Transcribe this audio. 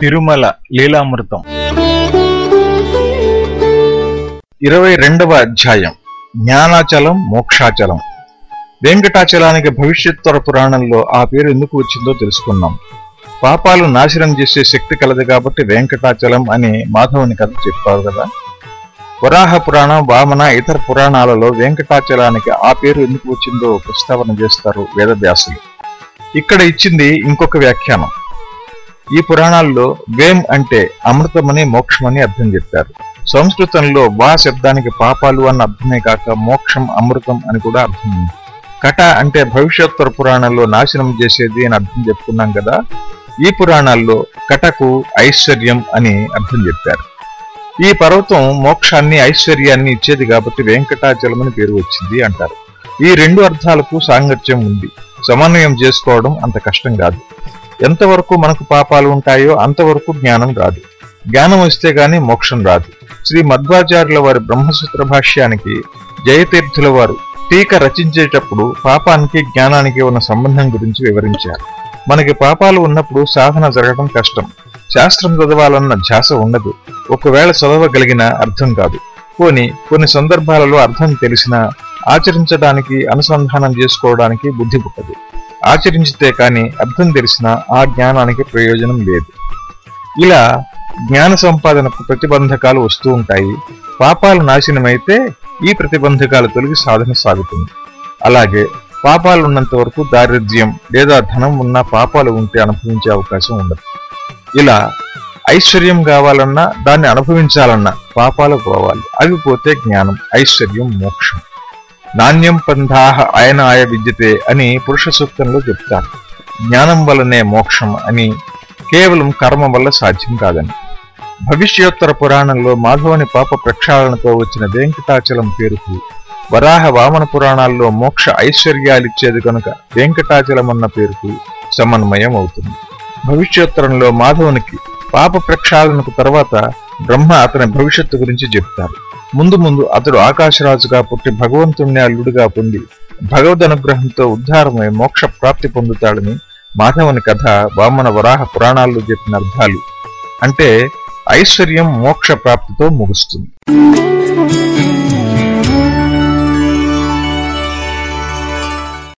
తిరుమల లీలామృతం. ఇరవై రెండవ అధ్యాయం. జ్ఞానాచలం మోక్షాచలం. వెంకటాచలానికి భవిష్యత్తర పురాణంలో ఆ పేరు ఎందుకు వచ్చిందో తెలుసుకున్నాం. పాపాలు నాశనం చేసే శక్తి కలదు కాబట్టి వెంకటాచలం అని మాధవుని కథ చెప్పారు కదా. వరాహ పురాణం వామన ఇతర పురాణాలలో వెంకటాచలానికి ఆ పేరు ఎందుకు వచ్చిందో ప్రస్తావన చేస్తారు వేదవ్యాసులు. ఇక్కడ ఇచ్చింది ఇంకొక వ్యాఖ్యానం. ఈ పురాణాల్లో వేం అంటే అమృతమని మోక్షమని అర్థం చెప్పారు. సంస్కృతంలో వా శబ్దానికి పాపాలు అన్న అర్థమే కాక మోక్షం అమృతం అని కూడా అర్థం ఉంది. కట అంటే భవిష్యోత్తర పురాణంలో నాశనం చేసేది అని అర్థం చెప్పుకున్నాం కదా ఈ పురాణాల్లో కటకు ఐశ్వర్యం అని అర్థం చెప్పారు. ఈ పర్వతం మోక్షాన్ని ఐశ్వర్యాన్ని ఇచ్చేది కాబట్టి వెంకటాచలం అని పేరు వచ్చింది అంటారు. ఈ రెండు అర్థాలకు సాంగత్యం ఉంది. సమన్వయం చేసుకోవడం అంత కష్టం కాదు. ఎంతవరకు మనకు పాపాలు ఉంటాయో అంతవరకు జ్ఞానం రాదు. జ్ఞానం వస్తే గాని మోక్షం రాదు. శ్రీ మధ్వాచార్యుల వారి బ్రహ్మసూత్ర భాష్యానికి జయతీర్థుల వారు టీక రచించేటప్పుడు పాపానికి జ్ఞానానికి ఉన్న సంబంధం గురించి వివరించారు. మనకి పాపాలు ఉన్నప్పుడు సాధన జరగడం కష్టం. శాస్త్రం చదవాలన్న ధ్యాస ఉండదు. ఒకవేళ చదవగలిగిన అర్థం కాదు. పోని కొన్ని సందర్భాలలో అర్థం తెలిసినా ఆచరించడానికి అనుసంధానం చేసుకోవడానికి బుద్ధి పుట్టదు. ఆచరించితే కాని అర్థం తెలిసినా ఆ జ్ఞానానికి ప్రయోజనం లేదు. ఇలా జ్ఞాన సంపాదనకు ప్రతిబంధకాలు వస్తూ ఉంటాయి. పాపాలు నాశనమైతే ఈ ప్రతిబంధకాలు తొలగి సాధన సాగుతుంది. అలాగే పాపాలు ఉన్నంత వరకు దారిద్ర్యం లేదా ధనం ఉన్న పాపాలు ఉంటే అనుభవించే అవకాశం ఉండదు. ఇలా ఐశ్వర్యం కావాలన్నా దాన్ని అనుభవించాలన్నా పాపాలు పోవాలి. అవి పోతే జ్ఞానం ఐశ్వర్యం మోక్షం. నాణ్యం పంథాహ ఆయన ఆయ విద్యతే అని పురుష సూక్తంలో చెప్తారు. జ్ఞానం వల్లనే మోక్షం అని కేవలం కర్మ వల్ల సాధ్యం కాదని. భవిష్యోత్తర పురాణంలో మాధవుని పాప ప్రక్షాళనతో వచ్చిన వెంకటాచలం పేరుకు వరాహ వామన పురాణాల్లో మోక్ష ఐశ్వర్యాలిచ్చేది కనుక వెంకటాచలం అన్న పేరుకు సమన్వయం అవుతుంది. భవిష్యోత్తరంలో మాధవునికి పాప ప్రక్షాళనకు తర్వాత బ్రహ్మ అతని భవిష్యత్తు గురించి చెప్తారు. ముందు ముందు అతడు ఆకాశరాజుగా పుట్టి భగవంతుణ్ణి అల్లుడుగా పొంది భగవద్ అనుగ్రహంతో ఉద్ధారమై మోక్ష ప్రాప్తి పొందుతాడని మాధవుని కథ వామన వరాహ పురాణాల్లో చెప్పిన అర్థాలు. అంటే ఐశ్వర్యం మోక్ష ప్రాప్తితో ముగుస్తుంది.